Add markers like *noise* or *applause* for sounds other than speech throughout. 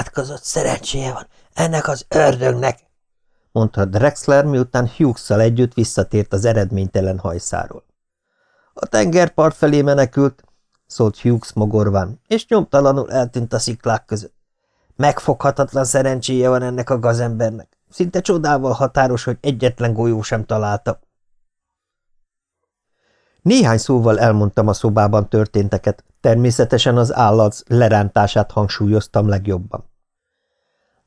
átkozott szerencséje van ennek az ördögnek, mondta Drexler, miután hughes együtt visszatért az eredménytelen hajszáról. A tengerpart felé menekült, szólt Hughes mogorván, és nyomtalanul eltűnt a sziklák között. Megfoghatatlan szerencséje van ennek a gazembernek. Szinte csodával határos, hogy egyetlen golyó sem találta. Néhány szóval elmondtam a szobában történteket, természetesen az állat lerántását hangsúlyoztam legjobban.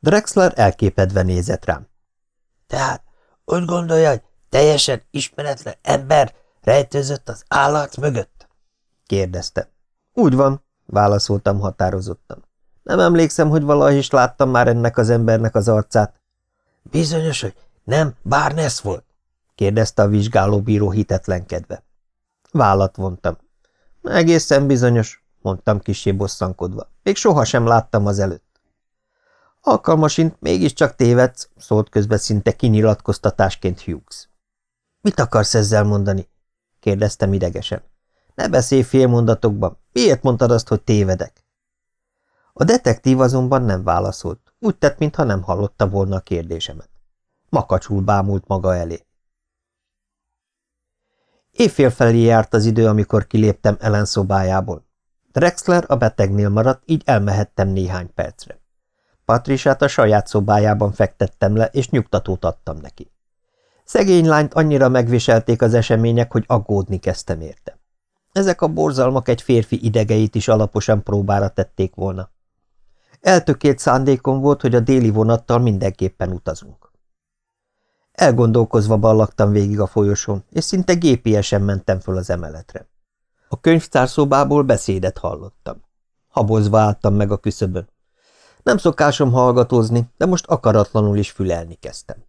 Drexler elképedve nézett rám. – Tehát úgy gondolja, hogy teljesen ismeretlen ember rejtőzött az állat mögött? – kérdezte. – Úgy van – válaszoltam határozottan. Nem emlékszem, hogy valahogy is láttam már ennek az embernek az arcát. – Bizonyos, hogy nem Barnes volt? – kérdezte a vizsgálóbíró hitetlenkedve. Vállat vontam. Egészen bizonyos, mondtam kisé bosszankodva. Még sohasem láttam az előtt. Alkalmasint mégiscsak tévedsz, szólt közbe szinte kinyilatkoztatásként Hughes. Mit akarsz ezzel mondani? kérdeztem idegesen. Ne beszélj félmondatokban. Miért mondtad azt, hogy tévedek? A detektív azonban nem válaszolt. Úgy tett, mintha nem hallotta volna a kérdésemet. Makacsul bámult maga elé. Évfél felé járt az idő, amikor kiléptem Ellen szobájából. Drexler a betegnél maradt, így elmehettem néhány percre. Patrisát a saját szobájában fektettem le, és nyugtatót adtam neki. Szegény lányt annyira megviselték az események, hogy aggódni kezdtem érte. Ezek a borzalmak egy férfi idegeit is alaposan próbára tették volna. Eltökélt szándékom volt, hogy a déli vonattal mindenképpen utazunk. Elgondolkozva ballagtam végig a folyosón, és szinte gépiesen mentem föl az emeletre. A könyvtárszobából beszédet hallottam. Habozva álltam meg a küszöbön. Nem szokásom hallgatózni, de most akaratlanul is fülelni kezdtem.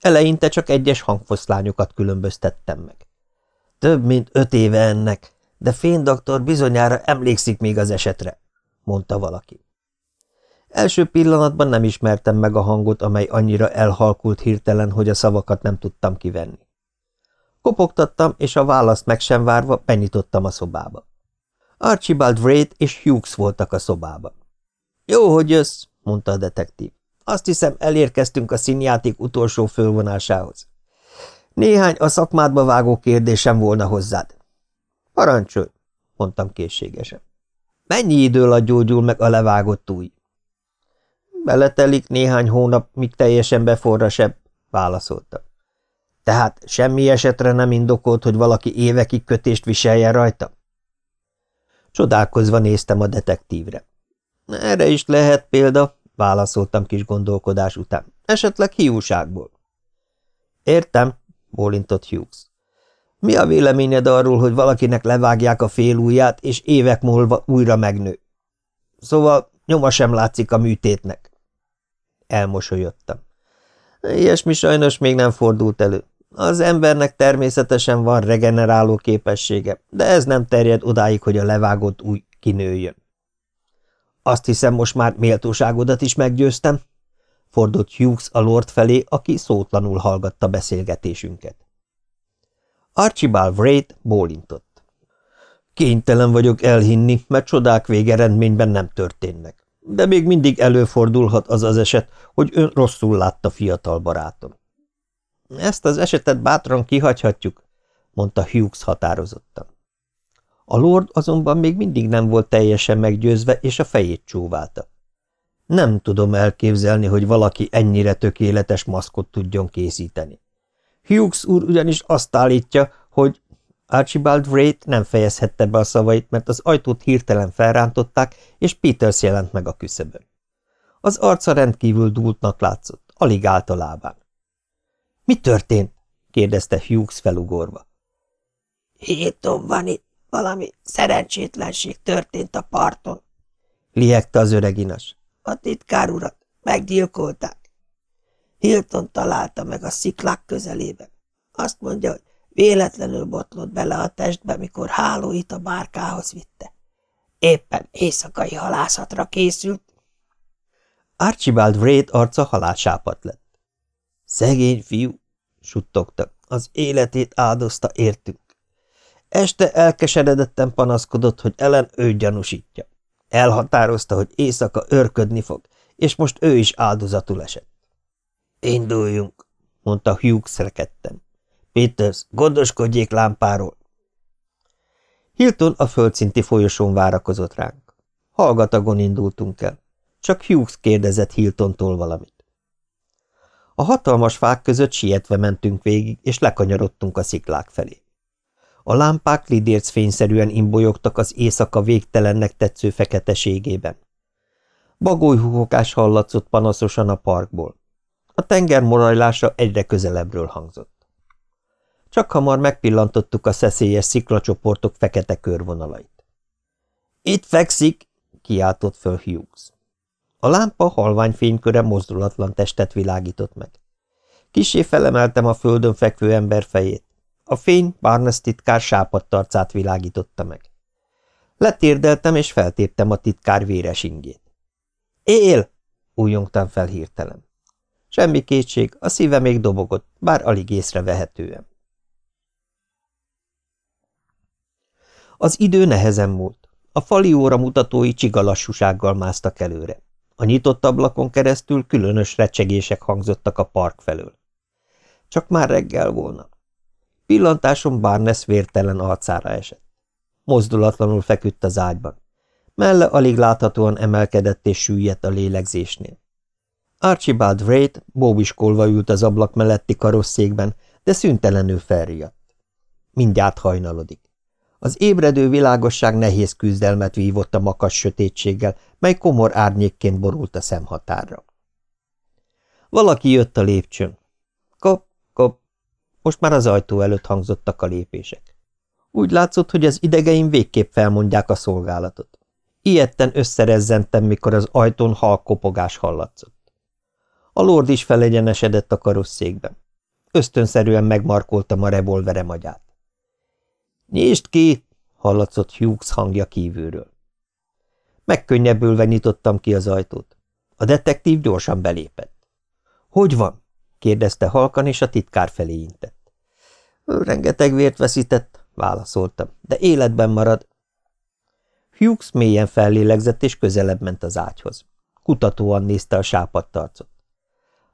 Eleinte csak egyes hangfoszlányokat különböztettem meg. Több mint öt éve ennek, de féndoktor bizonyára emlékszik még az esetre, mondta valaki. Első pillanatban nem ismertem meg a hangot, amely annyira elhalkult hirtelen, hogy a szavakat nem tudtam kivenni. Kopogtattam, és a választ meg sem várva benyitottam a szobába. Archibald Wraith és Hughes voltak a szobában. Jó, hogy jössz, mondta a detektív. Azt hiszem, elérkeztünk a színjáték utolsó fölvonásához. Néhány a szakmádba vágó kérdésem volna hozzád. Parancsolj, mondtam készségesen. Mennyi idő alatt gyógyul meg a levágott új? Beletelik néhány hónap, míg teljesen beforrasebb, válaszolta. Tehát semmi esetre nem indokolt, hogy valaki évekig kötést viseljen rajta? Csodálkozva néztem a detektívre. Erre is lehet példa, válaszoltam kis gondolkodás után. Esetleg hiúságból. Értem, bólintott Hughes. Mi a véleményed arról, hogy valakinek levágják a félújját, és évek múlva újra megnő? Szóval nyoma sem látszik a műtétnek. Elmosolyodtam. Ilyesmi sajnos még nem fordult elő. Az embernek természetesen van regeneráló képessége, de ez nem terjed odáig, hogy a levágott új kinőjön. Azt hiszem, most már méltóságodat is meggyőztem, fordult Hughes a lord felé, aki szótlanul hallgatta beszélgetésünket. Archibald Wraith bólintott. Kénytelen vagyok elhinni, mert csodák végeredményben nem történnek de még mindig előfordulhat az az eset, hogy ön rosszul látta fiatal barátom. Ezt az esetet bátran kihagyhatjuk, mondta Hughes határozottan. A lord azonban még mindig nem volt teljesen meggyőzve, és a fejét csóválta. Nem tudom elképzelni, hogy valaki ennyire tökéletes maszkot tudjon készíteni. Hughes úr ugyanis azt állítja, hogy Archibald Wraith nem fejezhette be a szavait, mert az ajtót hirtelen felrántották, és Peters jelent meg a küszöbön. Az arca rendkívül dúltnak látszott, alig állt a lábán. – Mi történt? – kérdezte Hughes felugorva. – Hétom van itt, valami szerencsétlenség történt a parton – liegte az öreginas. – A titkár urat meggyilkolták. Hilton találta meg a sziklák közelében. Azt mondja, hogy Véletlenül botlott bele a testbe, mikor hálóit a bárkához vitte. Éppen éjszakai halászatra készült. Archibald Wraith arca halálsápat lett. Szegény fiú, suttogta, az életét áldozta értünk. Este elkeseredetten panaszkodott, hogy Ellen ő gyanúsítja. Elhatározta, hogy éjszaka örködni fog, és most ő is áldozatul esett. Induljunk, mondta Hughes rekedten. Peters, gondoskodjék lámpáról. Hilton a földszinti folyosón várakozott ránk. Hallgatagon indultunk el. Csak Hughes kérdezett Hiltontól valamit. A hatalmas fák között sietve mentünk végig, és lekanyarodtunk a sziklák felé. A lámpák lidérc fényszerűen imbolyogtak az éjszaka végtelennek tetsző feketeségében. Bagolyhúhokás hallatszott panaszosan a parkból. A tenger morajlása egyre közelebbről hangzott. Csak hamar megpillantottuk a szeszélyes sziklacsoportok fekete körvonalait. – Itt fekszik! – kiáltott föl Hughes. A lámpa halvány fényköre mozdulatlan testet világított meg. Kisé felemeltem a földön fekvő ember fejét. A fény Barnes titkár sápadt arcát világította meg. Letérdeltem, és feltéptem a titkár véres ingét. Él! újongtam fel hirtelen. Semmi kétség, a szíve még dobogott, bár alig észrevehetően. Az idő nehezen múlt. A fali óra mutatói csigalassúsággal másztak előre. A nyitott ablakon keresztül különös recsegések hangzottak a park felől. Csak már reggel volna. Pillantásom Barnes vértelen arcára esett. Mozdulatlanul feküdt az ágyban. Melle alig láthatóan emelkedett és süllyedt a lélegzésnél. Archibald Wright bóbiskolva ült az ablak melletti karosszékben, de szüntelenül felriadt. Mindjárt hajnalodik. Az ébredő világosság nehéz küzdelmet vívott a makas sötétséggel, mely komor árnyékként borult a szemhatárra. Valaki jött a lépcsőn. Most már az ajtó előtt hangzottak a lépések. Úgy látszott, hogy az idegeim végképp felmondják a szolgálatot. Ilyetten összerezzentem, mikor az ajtón halkopogás hallatszott. A lord is felegyenesedett a karosszékben. Ösztönszerűen megmarkoltam a revolverem agyát. – Nyisd ki! – hallatszott Hughes hangja kívülről. Megkönnyebbülve nyitottam ki az ajtót. A detektív gyorsan belépett. – Hogy van? – kérdezte halkan, és a titkár felé intett. – Rengeteg vért veszített – válaszoltam, – de életben marad. Hughes mélyen fellélegzett, és közelebb ment az ágyhoz. Kutatóan nézte a sápadt arcot.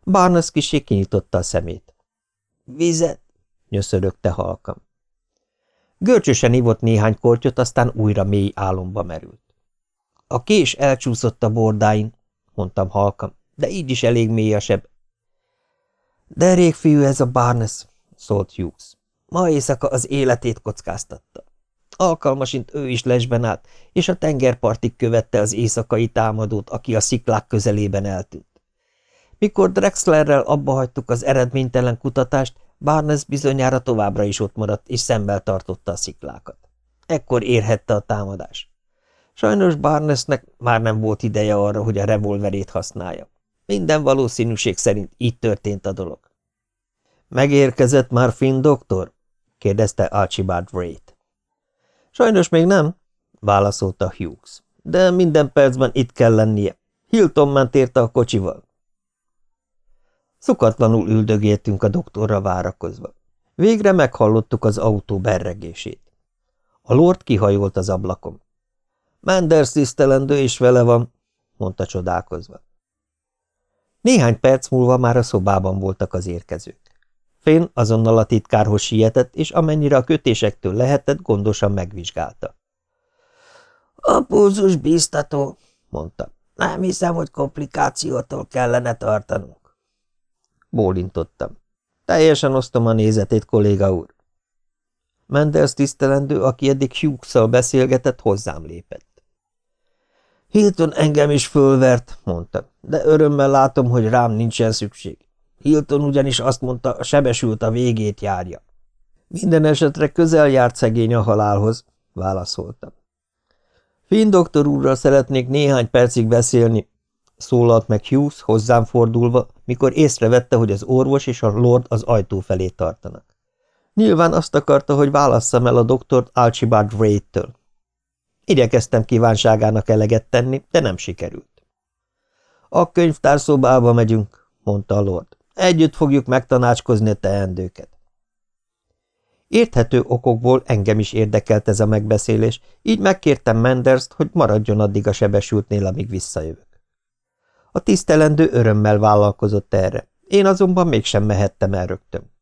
Barnes kisé kinyitotta a szemét. – Vizet? – nyöszörögte halkan. Görcsösen ivott néhány kortyot, aztán újra mély álomba merült. A kés elcsúszott a bordáin, mondtam halkan, de így is elég mély a seb. De fiú ez a Barnes, szólt Hughes. Ma éjszaka az életét kockáztatta. Alkalmasint ő is lesben állt, és a tengerpartig követte az éjszakai támadót, aki a sziklák közelében eltűnt. Mikor Drexlerrel abba hagytuk az eredménytelen kutatást, Barnes bizonyára továbbra is ott maradt, és szemmel tartotta a sziklákat. Ekkor érhette a támadás. Sajnos Barnesnek már nem volt ideje arra, hogy a revolverét használja. Minden valószínűség szerint így történt a dolog. Megérkezett már Finn doktor? kérdezte Archibald Wright. Sajnos még nem, válaszolta Hughes, de minden percben itt kell lennie. Hilton ment érte a kocsival. Szokatlanul üldögéltünk a doktorra várakozva. Végre meghallottuk az autó berregését. A lord kihajolt az ablakon. Menders tisztelendő és vele van, mondta csodálkozva. Néhány perc múlva már a szobában voltak az érkezők. Finn azonnal a titkárhoz sietett, és amennyire a kötésektől lehetett, gondosan megvizsgálta. A pulzus bíztató, mondta. Nem hiszem, hogy komplikációtól kellene tartanunk. Bólintottam. Teljesen osztom a nézetét, kolléga úr. Mendels tisztelendő, aki eddig hughes beszélgetett, hozzám lépett. Hilton engem is fölvert, mondta, de örömmel látom, hogy rám nincsen szükség. Hilton ugyanis azt mondta, a sebesült a végét járja. Minden esetre közel járt szegény a halálhoz, válaszoltam. Finn doktor úrral szeretnék néhány percig beszélni, szólalt meg Hughes hozzám fordulva, mikor észrevette, hogy az orvos és a lord az ajtó felé tartanak. Nyilván azt akarta, hogy válasszam el a doktort Archibald Wright-től. Igyekeztem kívánságának eleget tenni, de nem sikerült. A könyvtárszobába megyünk, mondta a lord. Együtt fogjuk megtanácskozni a teendőket. Érthető okokból engem is érdekelt ez a megbeszélés, így megkértem Menderst, hogy maradjon addig a sebesültnél, amíg visszajövök. A tisztelendő örömmel vállalkozott erre, én azonban mégsem mehettem el rögtön.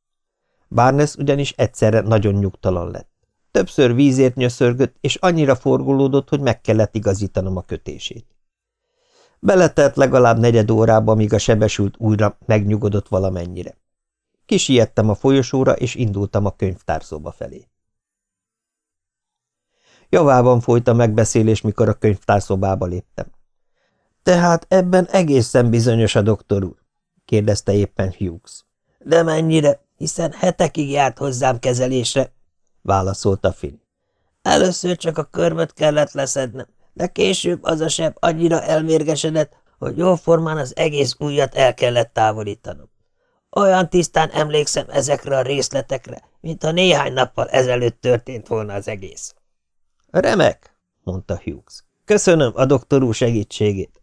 Barnes ugyanis egyszerre nagyon nyugtalan lett. Többször vízért nyöszörgött, és annyira forgolódott, hogy meg kellett igazítanom a kötését. Beletelt legalább negyed órába, míg a sebesült újra megnyugodott valamennyire. Kisiettem a folyosóra, és indultam a könyvtárszoba felé. Javában folyt a megbeszélés, mikor a könyvtárszobába léptem. Tehát ebben egészen bizonyos a doktor úr? kérdezte éppen Hughes. De mennyire, hiszen hetekig járt hozzám kezelésre, válaszolta Finn. Először csak a körmöt kellett leszednem, de később az a seb annyira elmérgesedett, hogy jóformán az egész ujjat el kellett távolítanom. Olyan tisztán emlékszem ezekre a részletekre, mintha néhány nappal ezelőtt történt volna az egész. Remek, mondta Hughes. Köszönöm a doktor segítségét.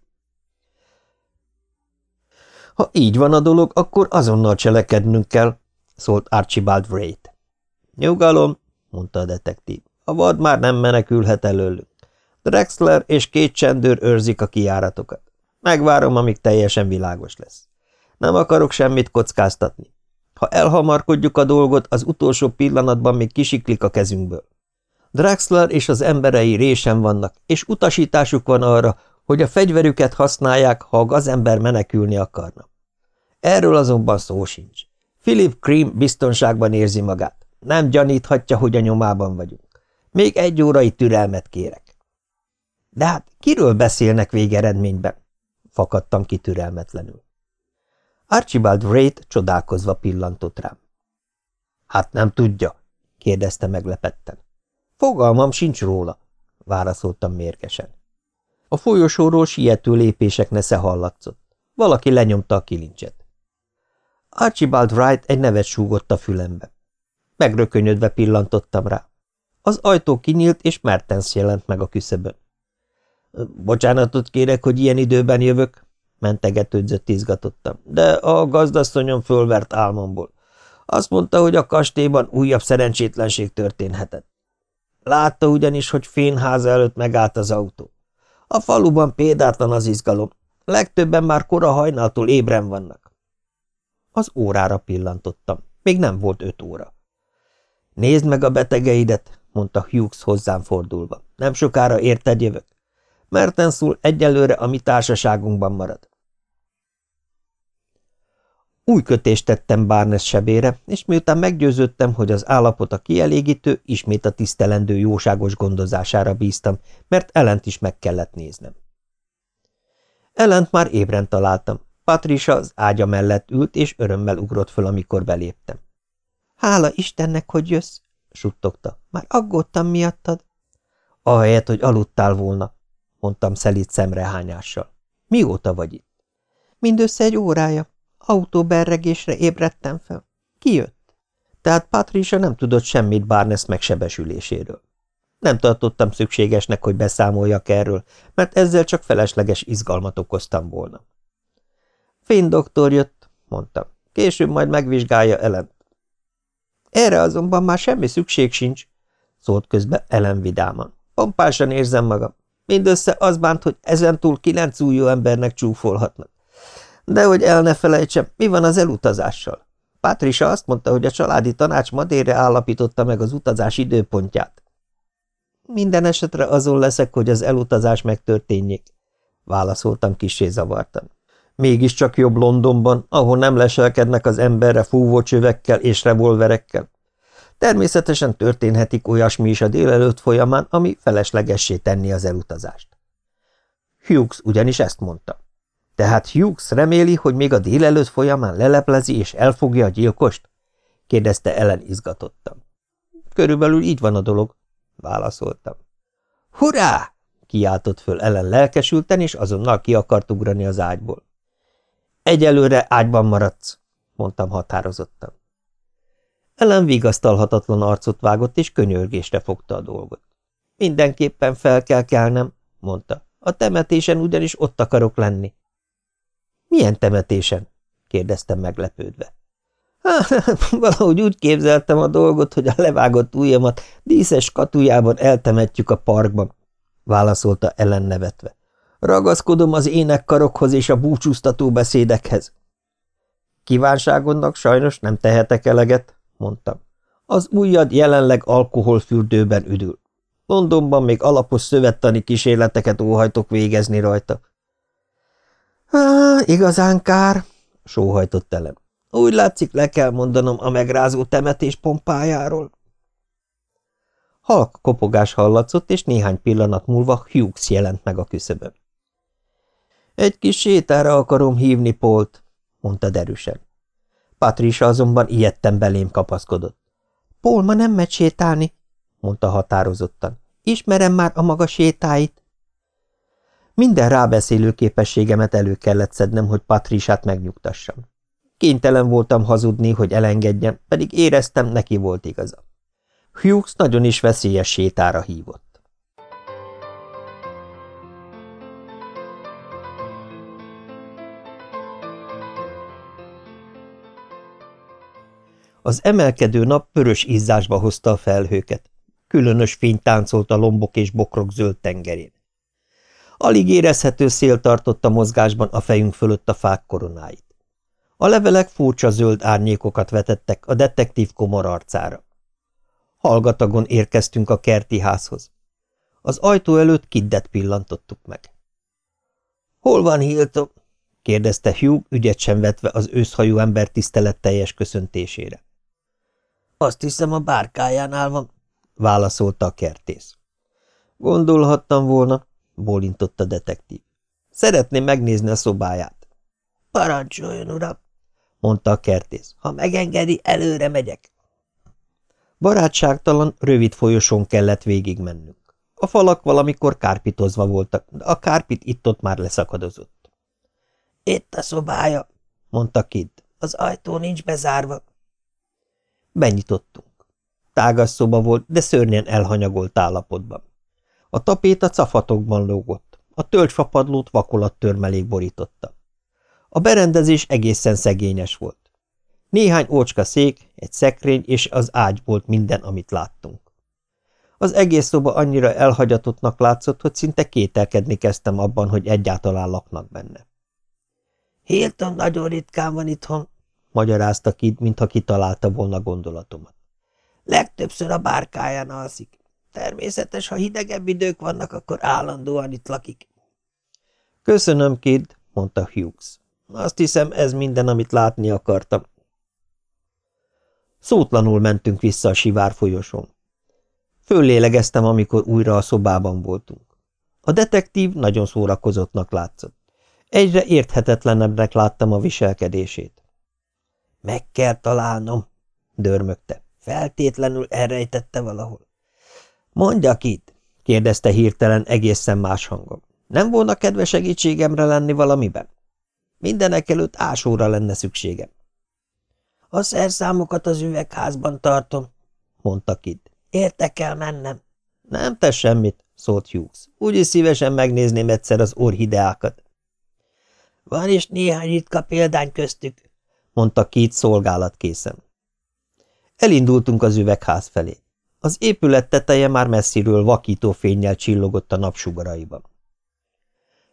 Ha így van a dolog, akkor azonnal cselekednünk kell, szólt Archibald Wright. Nyugalom, mondta a detektív. A vad már nem menekülhet előlünk. Drexler és két csendőr őrzik a kijáratokat. Megvárom, amíg teljesen világos lesz. Nem akarok semmit kockáztatni. Ha elhamarkodjuk a dolgot, az utolsó pillanatban még kisiklik a kezünkből. Draxler és az emberei résen vannak, és utasításuk van arra, hogy a fegyverüket használják, ha a gazember menekülni akarna. Erről azonban szó sincs. Philip Cream biztonságban érzi magát. Nem gyaníthatja, hogy a nyomában vagyunk. Még egy órai türelmet kérek. De hát kiről beszélnek végeredményben? Fakadtam ki türelmetlenül. Archibald Wright csodálkozva pillantott rám. Hát nem tudja, kérdezte meglepetten. Fogalmam sincs róla, válaszoltam mérgesen. A folyosóról siető lépések nesze hallatszott. Valaki lenyomta a kilincset. Archibald Wright egy nevet súgott a fülembe. Megrökönyödve pillantottam rá. Az ajtó kinyílt, és Mertens jelent meg a küszöbön. Bocsánatot kérek, hogy ilyen időben jövök, mentegetődzött izgatottam, de a gazdasszonyom fölvert álmomból. Azt mondta, hogy a kastélyban újabb szerencsétlenség történhetett. Látta ugyanis, hogy fényháza előtt megállt az autó. A faluban példátlan az izgalom. Legtöbben már kora hajnaltól ébren vannak. Az órára pillantottam. Még nem volt öt óra. Nézd meg a betegeidet, mondta Hughes hozzám fordulva. Nem sokára érted jövök. Mertenszul egyelőre a mi társaságunkban marad. Új kötést tettem Barnes sebére, és miután meggyőződtem, hogy az állapota kielégítő, ismét a tisztelendő jóságos gondozására bíztam, mert ellent is meg kellett néznem. Ellent már ébren találtam. Patricia az ágya mellett ült, és örömmel ugrott föl, amikor beléptem. – Hála Istennek, hogy jössz! – suttogta. – Már aggódtam miattad. – Ahelyett, hogy aludtál volna – mondtam szelít szemrehányással. – Mióta vagy itt? – Mindössze egy órája. Autóberregésre ébredtem fel. Ki jött? Tehát Patricia nem tudott semmit Barnes megsebesüléséről. Nem tartottam szükségesnek, hogy beszámoljak erről, mert ezzel csak felesleges izgalmat okoztam volna. Finn doktor jött, mondtam. Később majd megvizsgálja Ellen. Erre azonban már semmi szükség sincs, szólt közbe Ellen vidáman. Pompásan érzem magam. Mindössze az bánt, hogy ezentúl kilenc új jó embernek csúfolhatnak. De hogy el ne felejtsem, mi van az elutazással? Pátrisa azt mondta, hogy a családi tanács ma délre állapította meg az utazás időpontját. Minden esetre azon leszek, hogy az elutazás megtörténjék, válaszoltam kissé zavartan. Mégiscsak jobb Londonban, ahol nem leselkednek az emberre fúvócsövekkel és revolverekkel. Természetesen történhetik olyasmi is a délelőtt folyamán, ami feleslegessé tenni az elutazást. Hughes ugyanis ezt mondta. Tehát Hughes reméli, hogy még a délelőtt folyamán leleplezi és elfogja a gyilkost? kérdezte Ellen izgatottan. Körülbelül így van a dolog, válaszoltam. Hurrá! kiáltott föl Ellen lelkesülten, és azonnal ki akart ugrani az ágyból. Egyelőre ágyban maradsz, mondtam határozottan. Ellen vigasztalhatatlan arcot vágott, és könyörgésre fogta a dolgot. Mindenképpen fel kell kelnem, mondta. A temetésen ugyanis ott akarok lenni. Milyen temetésen? kérdeztem meglepődve. *laughs* Valahogy úgy képzeltem a dolgot, hogy a levágott ujjamat díszes katujában eltemetjük a parkban, válaszolta Ellen nevetve. Ragaszkodom az énekkarokhoz és a búcsúztató beszédekhez. Kívánságodnak sajnos nem tehetek eleget, mondtam. Az ujjad jelenleg alkoholfürdőben üdül. Londonban még alapos szövettani kísérleteket óhajtok végezni rajta. Há, igazán kár, sóhajtott elem. Úgy látszik, le kell mondanom a megrázó temetés pompájáról. Halk kopogás hallatszott, és néhány pillanat múlva Hughes jelent meg a küszöbön. Egy kis sétára akarom hívni Polt, mondta derűsen. Patricia azonban ilyetten belém kapaszkodott. Paul ma nem megy sétálni, mondta határozottan. Ismerem már a maga sétáit. Minden rábeszélő képességemet elő kellett szednem, hogy Patrisát megnyugtassam. Kénytelen voltam hazudni, hogy elengedjem, pedig éreztem, neki volt igaza. Hughes nagyon is veszélyes sétára hívott. Az emelkedő nap pörös izzásba hozta a felhőket. Különös fény táncolt a lombok és bokrok zöld tengerén. Alig érezhető szél tartotta mozgásban a fejünk fölött a fák koronáit. A levelek furcsa zöld árnyékokat vetettek a detektív komor arcára. Hallgatagon érkeztünk a kerti házhoz. Az ajtó előtt kiddet pillantottuk meg. – Hol van Hilton? – kérdezte Hugh, ügyet sem vetve az őszhajú ember tiszteletteljes köszöntésére. – Azt hiszem, a bárkájánál van – válaszolta a kertész. – Gondolhattam volna – bólintott a detektív. – Szeretném megnézni a szobáját. – Parancsoljon, uram! – mondta a kertész. – Ha megengedi, előre megyek. Barátságtalan, rövid folyosón kellett végigmennünk. A falak valamikor kárpitozva voltak, de a kárpit itt-ott már leszakadozott. – Itt a szobája – mondta Kid. – Az ajtó nincs bezárva. Benyitottunk. Tágas szoba volt, de szörnyen elhanyagolt állapotban. A tapét a cafatokban lógott, a tölgyfapadlót vakolattörmelék borította. A berendezés egészen szegényes volt. Néhány ócska szék, egy szekrény és az ágy volt minden, amit láttunk. Az egész szoba annyira elhagyatottnak látszott, hogy szinte kételkedni kezdtem abban, hogy egyáltalán laknak benne. – Hilton nagyon ritkán van itthon – magyarázta Kid, mintha kitalálta volna gondolatomat. – Legtöbbször a bárkáján alszik. Természetes, ha hidegebb idők vannak, akkor állandóan itt lakik. – Köszönöm, Kid – mondta Hughes. – Azt hiszem, ez minden, amit látni akartam. Szótlanul mentünk vissza a sivár folyosón. Föllélegeztem, amikor újra a szobában voltunk. A detektív nagyon szórakozottnak látszott. Egyre érthetetlenebbnek láttam a viselkedését. Meg kell találnom, dörmögte. Feltétlenül elrejtette valahol. Mondja kit, kérdezte hirtelen egészen más hangon. Nem volna kedve segítségemre lenni valamiben? Mindenek előtt ásóra lenne szükségem. A szerszámokat az üvegházban tartom, mondta Kid. Érte kell mennem. Nem tesz semmit, szólt Hughes. Úgyis szívesen megnézném egyszer az orhideákat. Van is néhány ritka példány köztük, mondta Kid szolgálat készen. Elindultunk az üvegház felé. Az épület teteje már messziről vakító fényjel csillogott a napsugaraiban.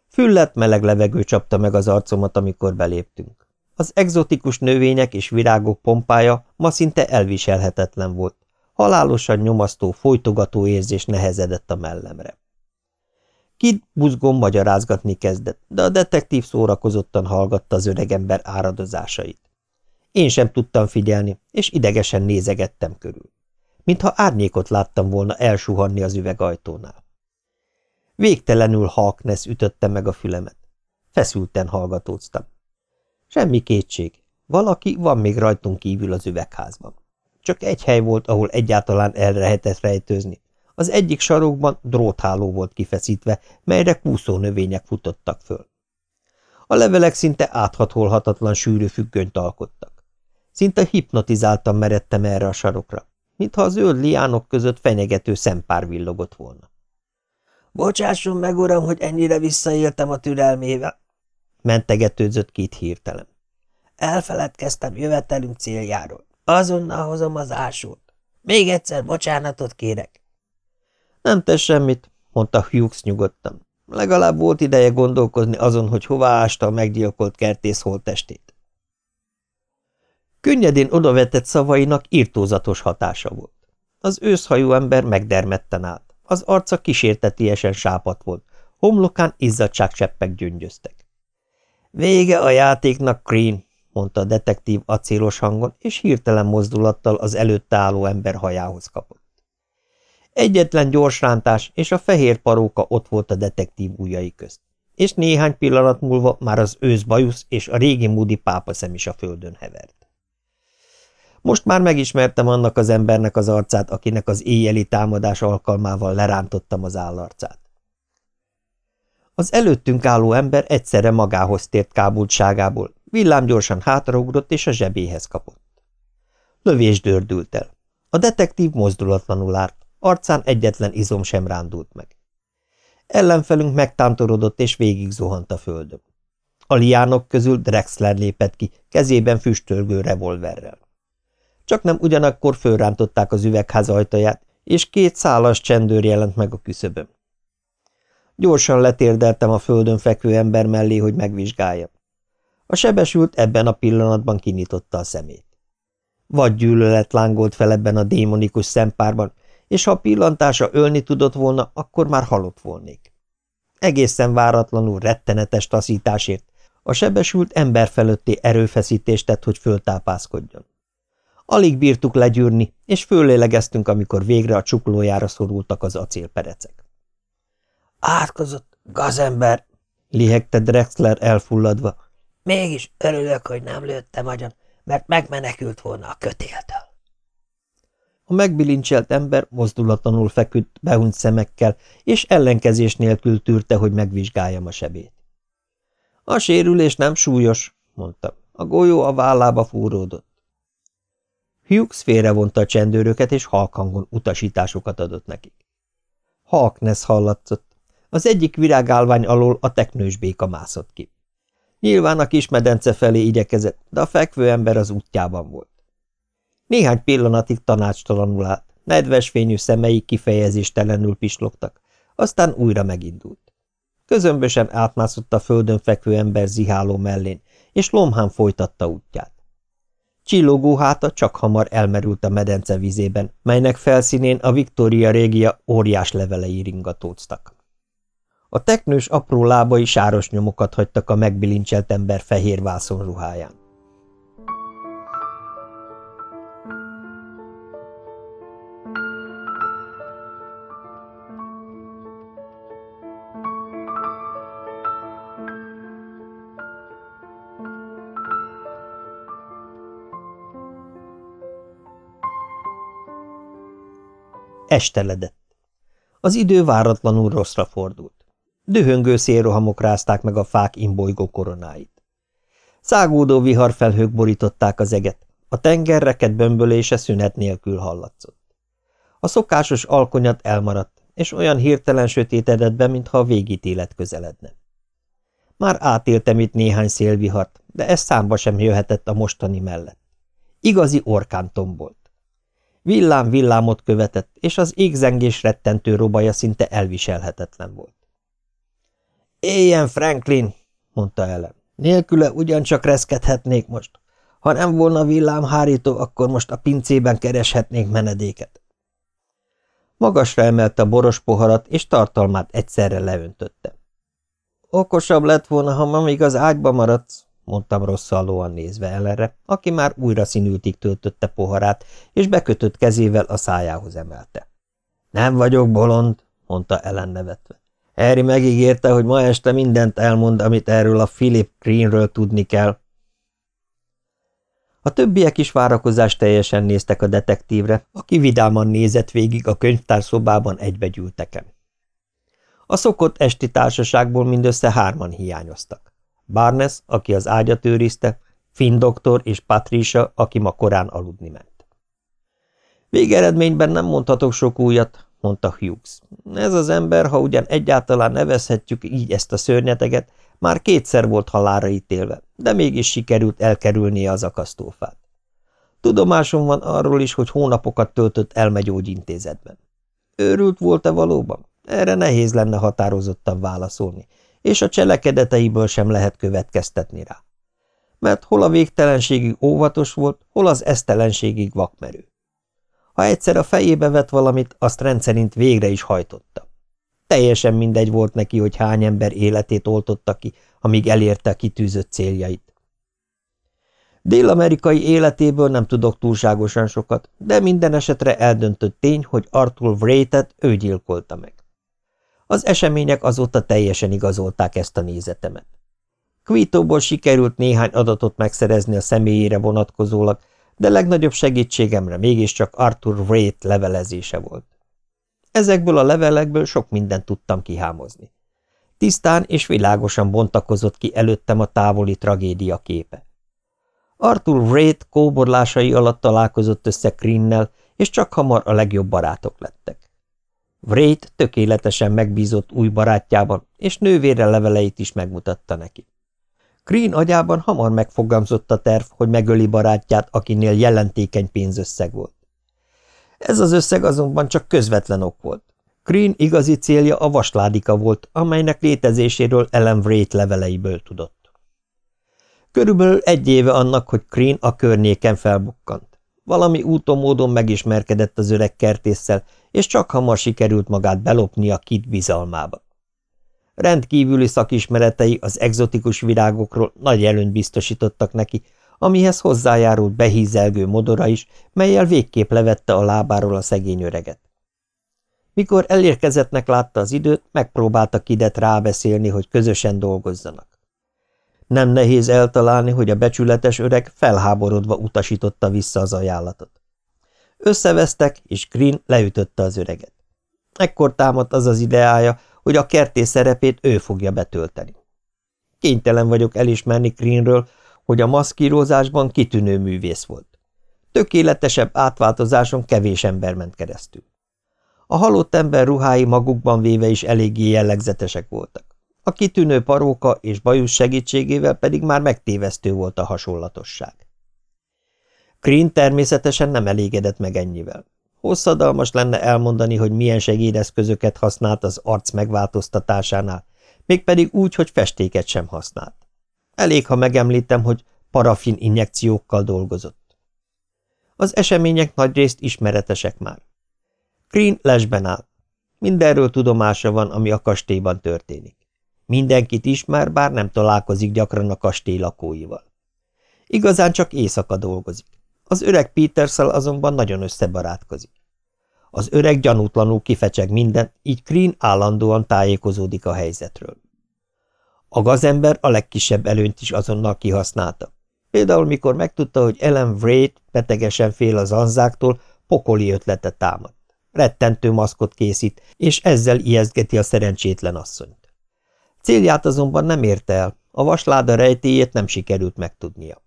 Füllet meleg levegő csapta meg az arcomat, amikor beléptünk. Az egzotikus növények és virágok pompája ma szinte elviselhetetlen volt. Halálosan nyomasztó, folytogató érzés nehezedett a mellemre. Kid buzgón magyarázgatni kezdett, de a detektív szórakozottan hallgatta az öregember áradozásait. Én sem tudtam figyelni, és idegesen nézegettem körül. Mintha árnyékot láttam volna elsuhanni az üvegajtónál. Végtelenül halknesz ütötte meg a fülemet. Feszülten hallgatóztam. Semmi kétség. Valaki van még rajtunk kívül az üvegházban. Csak egy hely volt, ahol egyáltalán el lehetett rejtőzni. Az egyik sarokban drótháló volt kifeszítve, melyre kúszó növények futottak föl. A levelek szinte áthatolhatatlan sűrű függönyt alkottak. Szinte hipnotizáltan meredtem erre a sarokra, mintha a zöld liánok között fenyegető szempár villogott volna. – Bocsásson meg, uram, hogy ennyire visszaéltem a türelmével, mentegetőzött két hirtelen. Elfeledkeztem jövetelünk céljáról. Azonnal hozom az ásót. Még egyszer bocsánatot kérek. Nem tesz semmit, mondta Hughes nyugodtan. Legalább volt ideje gondolkozni azon, hogy hová ásta a meggyilkolt kertész holttestét. Könnyedén odavetett szavainak írtózatos hatása volt. Az őszhajú ember megdermedten állt. Az arca kísértetiesen sápat volt, homlokán izzadságcseppek gyöngyöztek. Vége a játéknak, Green, mondta a detektív acélos hangon, és hirtelen mozdulattal az előtte álló ember hajához kapott. Egyetlen gyors rántás, és a fehér paróka ott volt a detektív ujjai közt. És néhány pillanat múlva már az ősz bajusz és a régi múdi pápaszem is a földön hevert. Most már megismertem annak az embernek az arcát, akinek az éjjeli támadás alkalmával lerántottam az állarcát. Az előttünk álló ember egyszerre magához tért kábultságából, villámgyorsan hátraugrott és a zsebéhez kapott. Lövés dördült el. A detektív mozdulatlanul állt, arcán egyetlen izom sem rándult meg. Ellenfelünk megtántorodott és végig zuhant a földön. A liánok közül Drexler lépett ki, kezében füstölgő revolverrel. Csak nem ugyanakkor fölrántották az üvegház ajtaját, és két szálas csendőr jelent meg a küszöbön. Gyorsan letérdeltem a földön fekvő ember mellé, hogy megvizsgáljam. A sebesült ebben a pillanatban kinyitotta a szemét. Vagy gyűlölet lángolt fel ebben a démonikus szempárban, és ha a pillantása ölni tudott volna, akkor már halott volnék. Egészen váratlanul rettenetes taszításért a sebesült ember fölötti erőfeszítést tett, hogy föltápászkodjon. Alig bírtuk legyűrni, és föllélegeztünk, amikor végre a csuklójára szorultak az acélperecek. Átkozott gazember, lihegte Drexler elfulladva. Mégis örülök, hogy nem lőttem agyon, mert megmenekült volna a kötéltől. A megbilincselt ember mozdulatlanul feküdt, behunyt szemekkel, és ellenkezés nélkül tűrte, hogy megvizsgáljam a sebét. A sérülés nem súlyos, mondta. A golyó a vállába fúródott. Hughes félrevonta a csendőröket, és halkangon utasításokat adott nekik. Halknesz hallatszott. Az egyik virágálvány alól a teknős béka mászott ki. Nyilván a kis medence felé igyekezett, de a fekvő ember az útjában volt. Néhány pillanatig tanácstalanul állt, nedves fényű szemei kifejezéstelenül pislogtak, aztán újra megindult. Közömbösen átmászott a földön fekvő ember ziháló mellén, és lomhán folytatta útját. Csillogó háta csak hamar elmerült a medence vizében, melynek felszínén a Victoria régia óriás levelei ringatóztak. A teknős apró lábai sáros nyomokat hagytak a megbilincselt ember fehér vászonruháján. Esteledett. Az idő váratlanul rosszra fordult. Dühöngő szélrohamok rázták meg a fák imbolygó koronáit. Szágódó viharfelhők borították az eget, a tenger reket bömbölése szünet nélkül hallatszott. A szokásos alkonyat elmaradt, és olyan hirtelen sötétedett be, mintha a végítélet közeledne. Már átéltem itt néhány szélvihart, de ez számba sem jöhetett a mostani mellett. Igazi orkán tombolt. Villám villámot követett, és az égzengés rettentő robaja szinte elviselhetetlen volt. Éljen, Franklin, mondta Ellen. Nélküle ugyancsak reszkedhetnék most. Ha nem volna villámhárító, akkor most a pincében kereshetnék menedéket. Magasra emelte a boros poharat, és tartalmát egyszerre leöntötte. Okosabb lett volna, ha ma még az ágyba maradsz, mondtam rosszallóan nézve Ellenre, aki már újra színültig töltötte poharát, és bekötött kezével a szájához emelte. Nem vagyok bolond, mondta Ellen nevetve. Harry megígérte, hogy ma este mindent elmond, amit erről a Philip Greenről tudni kell. A többiek is várakozás teljesen néztek a detektívre, aki vidáman nézett végig a könyvtárszobában egybegyűlteken. A szokott esti társaságból mindössze hárman hiányoztak. Barnes, aki az ágyat őrizte, Finn doktor és Patricia, aki ma korán aludni ment. Végeredményben nem mondhatok sok újat, mondta Hughes. Ez az ember, ha ugyan egyáltalán nevezhetjük így ezt a szörnyeteget, már kétszer volt halára ítélve, de mégis sikerült elkerülnie az akasztófát. Tudomásom van arról is, hogy hónapokat töltött elmegyógyintézetben. Őrült volt-e valóban? Erre nehéz lenne határozottan válaszolni, és a cselekedeteiből sem lehet következtetni rá. Mert hol a végtelenségig óvatos volt, hol az esztelenségig vakmerő. Ha egyszer a fejébe vett valamit, azt rendszerint végre is hajtotta. Teljesen mindegy volt neki, hogy hány ember életét oltotta ki, amíg elérte a kitűzött céljait. Dél-amerikai életéből nem tudok túlságosan sokat, de minden esetre eldöntött tény, hogy Arthur Wraith-et ő gyilkolta meg. Az események azóta teljesen igazolták ezt a nézetemet. Quitoból sikerült néhány adatot megszerezni a személyére vonatkozólag, de legnagyobb segítségemre mégiscsak Arthur Wraith levelezése volt. Ezekből a levelekből sok mindent tudtam kihámozni. Tisztán és világosan bontakozott ki előttem a távoli tragédia képe. Arthur Wraith kóborlásai alatt találkozott össze Krinnel, és csak hamar a legjobb barátok lettek. Wraith tökéletesen megbízott új barátjában, és nővére leveleit is megmutatta neki. Green agyában hamar megfogalmazott a terv, hogy megöli barátját, akinél jelentékeny pénzösszeg volt. Ez az összeg azonban csak közvetlen ok volt. Green igazi célja a vasládika volt, amelynek létezéséről Ellen Wraith leveleiből tudott. Körülbelül egy éve annak, hogy Green a környéken felbukkant. Valami úton módon megismerkedett az öreg kertésszel, és csak hamar sikerült magát belopni a kit bizalmába. Rendkívüli szakismeretei az egzotikus virágokról nagy előnyt biztosítottak neki, amihez hozzájárult behízelgő modora is, melyel végképp levette a lábáról a szegény öreget. Mikor elérkezettnek látta az időt, megpróbálta Kidet rábeszélni, hogy közösen dolgozzanak. Nem nehéz eltalálni, hogy a becsületes öreg felháborodva utasította vissza az ajánlatot. Összevesztek, és Green leütötte az öreget. Ekkor támadt az az ideája, hogy a kertész szerepét ő fogja betölteni. Kénytelen vagyok elismerni Greenről, hogy a maszkírozásban kitűnő művész volt. Tökéletesebb átváltozáson kevés ember ment keresztül. A halott ember ruhái magukban véve is eléggé jellegzetesek voltak. A kitűnő paróka és bajusz segítségével pedig már megtévesztő volt a hasonlatosság. Green természetesen nem elégedett meg ennyivel. Hosszadalmas lenne elmondani, hogy milyen segédeszközöket használt az arc megváltoztatásánál, mégpedig úgy, hogy festéket sem használt. Elég, ha megemlítem, hogy parafin injekciókkal dolgozott. Az események nagyrészt ismeretesek már. Green lesben áll. Mindenről tudomása van, ami a kastélyban történik. Mindenkit ismer, bár nem találkozik gyakran a kastély lakóival. Igazán csak éjszaka dolgozik. Az öreg Peterszel azonban nagyon összebarátkozik. Az öreg gyanútlanul kifecseg mindent, így Green állandóan tájékozódik a helyzetről. A gazember a legkisebb előnyt is azonnal kihasználta. Például mikor megtudta, hogy Ellen Wraith betegesen fél az anzáktól, pokoli ötlete támad. Rettentő maszkot készít, és ezzel ijesztgeti a szerencsétlen asszonyt. Célját azonban nem érte el, a vasláda rejtéjét nem sikerült megtudnia.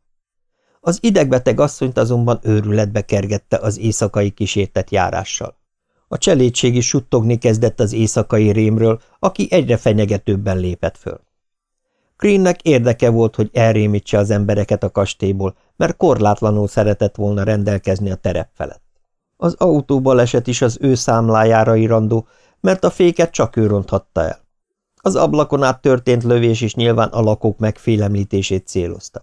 Az idegbeteg asszonyt azonban őrületbe kergette az éjszakai kísértet járással. A cselédség is suttogni kezdett az éjszakai rémről, aki egyre fenyegetőbben lépett föl. Greennek érdeke volt, hogy elrémítse az embereket a kastélyból, mert korlátlanul szeretett volna rendelkezni a terep felett. Az autóbaleset is az ő számlájára irandó, mert a féket csak ő ronthatta el. Az ablakon át történt lövés is nyilván a lakók megfélemlítését célozta.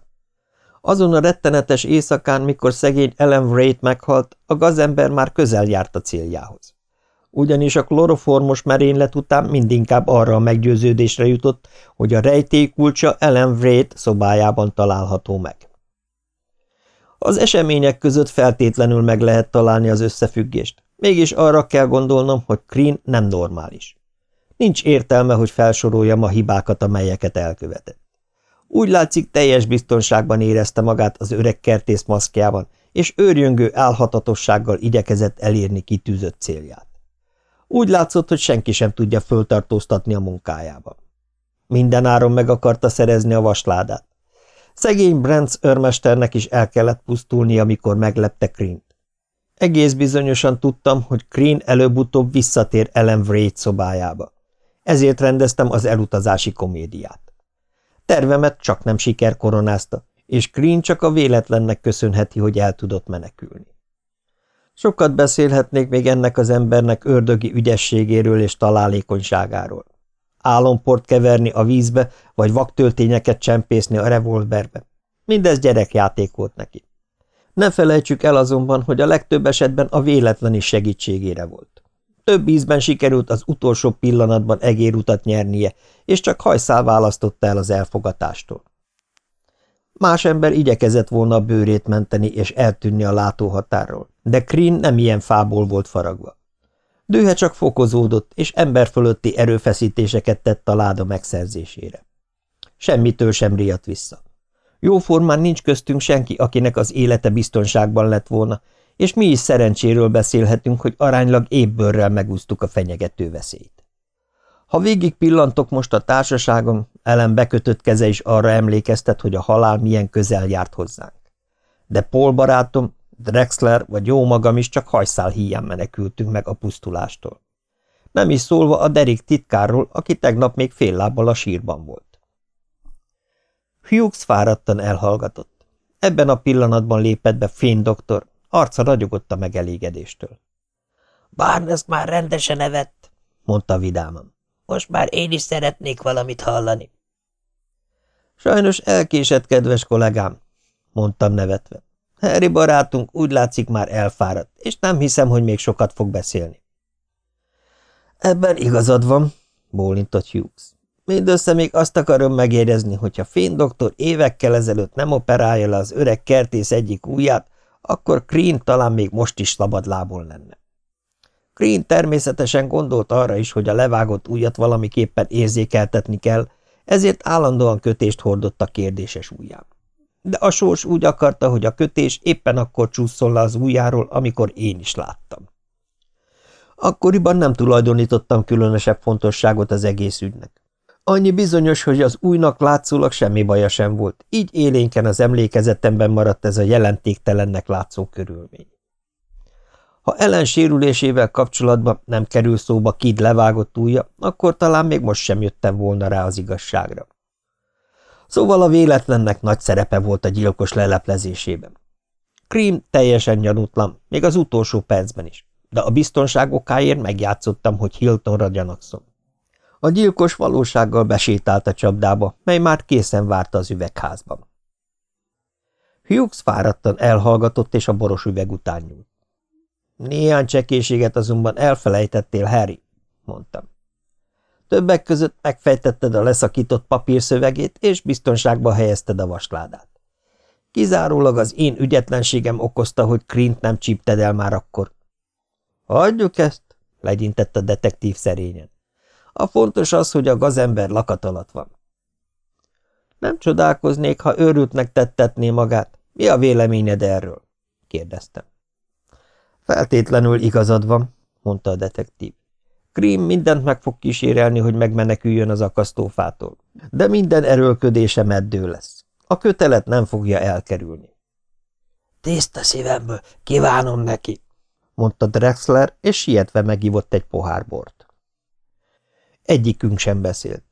Azon a rettenetes éjszakán, mikor szegény Ellen Wraith meghalt, a gazember már közel járt a céljához. Ugyanis a kloroformos merénylet után mindinkább arra a meggyőződésre jutott, hogy a rejtély kulcsa Ellen Wraith szobájában található meg. Az események között feltétlenül meg lehet találni az összefüggést, mégis arra kell gondolnom, hogy Green nem normális. Nincs értelme, hogy felsoroljam a hibákat, amelyeket elkövetett. Úgy látszik, teljes biztonságban érezte magát az öreg kertész maszkjában, és őrjöngő álhatatossággal igyekezett elérni kitűzött célját. Úgy látszott, hogy senki sem tudja föltartóztatni a munkájában. Minden áron meg akarta szerezni a vasládát. Szegény Brentz örmesternek is el kellett pusztulni, amikor meglepte Krint. Egész bizonyosan tudtam, hogy Green előbb-utóbb visszatér Ellen Wraith szobájába. Ezért rendeztem az elutazási komédiát. Tervemet csak nem siker koronázta, és Green csak a véletlennek köszönheti, hogy el tudott menekülni. Sokat beszélhetnék még ennek az embernek ördögi ügyességéről és találékonyságáról. Álomport keverni a vízbe, vagy vaktöltényeket csempészni a revolverbe. Mindez gyerekjáték volt neki. Ne felejtsük el azonban, hogy a legtöbb esetben a véletlen is segítségére volt. Több ízben sikerült az utolsó pillanatban egérutat nyernie, és csak hajszál választotta el az elfogatástól. Más ember igyekezett volna a bőrét menteni és eltűnni a látóhatárról, de Kreen nem ilyen fából volt faragva. Dühe csak fokozódott, és emberfölötti erőfeszítéseket tett a láda megszerzésére. Semmitől sem riadt vissza. Jóformán nincs köztünk senki, akinek az élete biztonságban lett volna, és mi is szerencséről beszélhetünk, hogy aránylag ébbőrrel megúsztuk a fenyegető veszélyt. Ha végig pillantok most a társaságom, Ellen bekötött keze is arra emlékeztet, hogy a halál milyen közel járt hozzánk. De Paul barátom, Drexler vagy jó magam is csak hajszál híján menekültünk meg a pusztulástól. Nem is szólva a Derik titkárról, aki tegnap még fél lábbal a sírban volt. Hughes fáradtan elhallgatott. Ebben a pillanatban lépett be Fén doktor, arca ragyogott a megelégedéstől. – Barnes már rendesen evett, mondta vidáman. Most már én is szeretnék valamit hallani. Sajnos elkésett, kedves kollégám, mondtam nevetve. Harry barátunk úgy látszik már elfáradt, és nem hiszem, hogy még sokat fog beszélni. Ebben igazad van, bólintott Hughes. Mindössze még azt akarom megérdezni, hogyha Fén doktor évekkel ezelőtt nem operálja le az öreg kertész egyik ujját, akkor Green talán még most is szabadlábon lenne. Green természetesen gondolt arra is, hogy a levágott ujjat valamiképpen érzékeltetni kell, ezért állandóan kötést hordott a kérdéses ujján. De a sors úgy akarta, hogy a kötés éppen akkor csúszol le az ujjáról, amikor én is láttam. Akkoriban nem tulajdonítottam különösebb fontosságot az egész ügynek. Annyi bizonyos, hogy az újnak látszólag semmi baja sem volt, így élénken az emlékezetemben maradt ez a jelentéktelennek látszó körülmény. Ha ellen sérülésével kapcsolatban nem kerül szóba Kid levágott újja, akkor talán még most sem jöttem volna rá az igazságra. Szóval a véletlennek nagy szerepe volt a gyilkos leleplezésében. Cream teljesen gyanútlan, még az utolsó percben is, de a biztonság okáért megjátszottam, hogy Hiltonra gyanakszom. A gyilkos valósággal besétált a csapdába, mely már készen várta az üvegházban. Hughes fáradtan elhallgatott, és a boros üveg után nyúlt. Néhány csekéséget azonban elfelejtettél, Harry, mondtam. Többek között megfejtetted a leszakított papírszövegét, és biztonságba helyezted a vasládát. Kizárólag az én ügyetlenségem okozta, hogy Krint nem csípted el már akkor. Hagyjuk ezt, legyintett a detektív szerényen. A fontos az, hogy a gazember lakat alatt van. Nem csodálkoznék, ha őrültnek tettetné magát. Mi a véleményed erről? kérdeztem. Feltétlenül igazad van, mondta a detektív. Krim mindent meg fog kísérelni, hogy megmeneküljön az akasztófától, de minden erőlködése meddő lesz. A kötelet nem fogja elkerülni. Tiszta szívemből kívánom neki, mondta Drexler, és sietve megivott egy pohár bort. Egyikünk sem beszélt.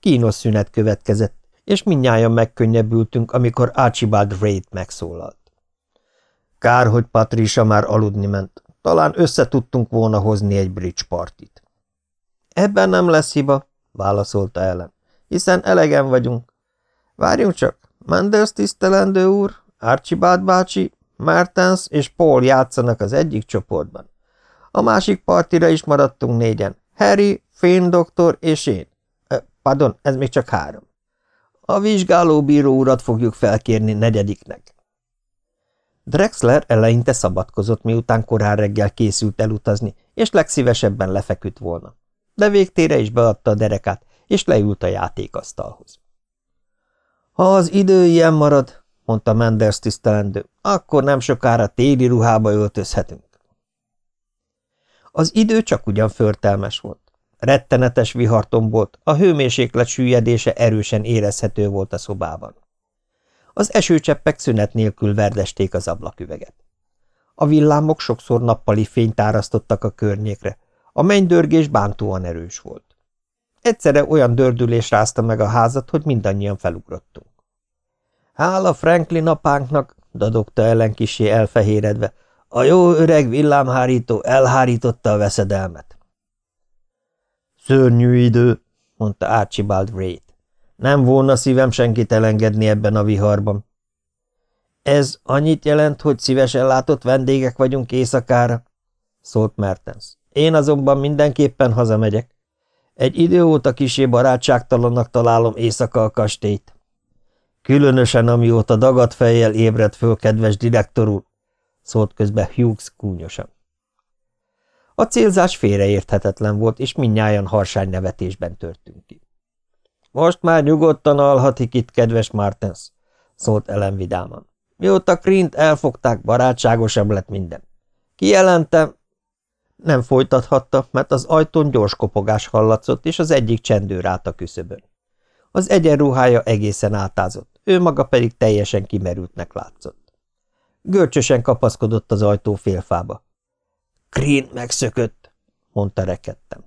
Kínos szünet következett, és mindnyájan megkönnyebbültünk, amikor Archibald Reid megszólalt. Kár, hogy Patricia már aludni ment. Talán összetudtunk volna hozni egy bridge partit. Ebben nem lesz hiba, válaszolta ellen, hiszen elegen vagyunk. Várjunk csak, Menders tisztelendő úr, Archibald bácsi, Martens és Paul játszanak az egyik csoportban. A másik partira is maradtunk négyen. Harry, Finn doktor és én. Pardon, ez még csak három. A vizsgálóbíró urat fogjuk felkérni negyediknek. Drexler eleinte szabadkozott, miután korán reggel készült elutazni, és legszívesebben lefeküdt volna. De végtére is beadta a derekát, és leült a játékasztalhoz. Ha az idő ilyen marad, mondta Menders tisztelendő, akkor nem sokára téli ruhába öltözhetünk. Az idő csak ugyan förtelmes volt. Rettenetes viharton volt, a hőmérséklet süllyedése erősen érezhető volt a szobában. Az esőcseppek szünet nélkül verdesték az ablaküveget. A villámok sokszor nappali fényt árasztottak a környékre, a mennydörgés bántóan erős volt. Egyszerre olyan dördülés rázta meg a házat, hogy mindannyian felugrottunk. Hála Franklin apánknak, dadogta ellen kisé elfehéredve, A jó öreg villámhárító elhárította a veszedelmet. Szörnyű idő, mondta Archibald Wraith. Nem volna szívem senkit elengedni ebben a viharban. Ez annyit jelent, hogy szívesen látott vendégek vagyunk éjszakára, szólt Mertens. Én azonban mindenképpen hazamegyek. Egy idő óta kisé barátságtalannak találom éjszaka a kastélyt. Különösen, amióta dagat fejjel ébredt föl, kedves direktor úr, szólt közbe Hughes kúnyosan. A célzás félreérthetetlen volt, és mindnyájan harsány nevetésben törtünk ki. Most már nyugodtan alhatik itt, kedves Martens, szólt Ellen vidáman. Mióta Krint elfogták, barátságosabb lett minden. Kijelentem, nem folytathatta, mert az ajtón gyors kopogás hallatszott, és az egyik csendőr állt a küszöbön. Az egyenruhája egészen átázott, ő maga pedig teljesen kimerültnek látszott. Görcsösen kapaszkodott az ajtó félfába. – Krén megszökött, mondta rekedtem.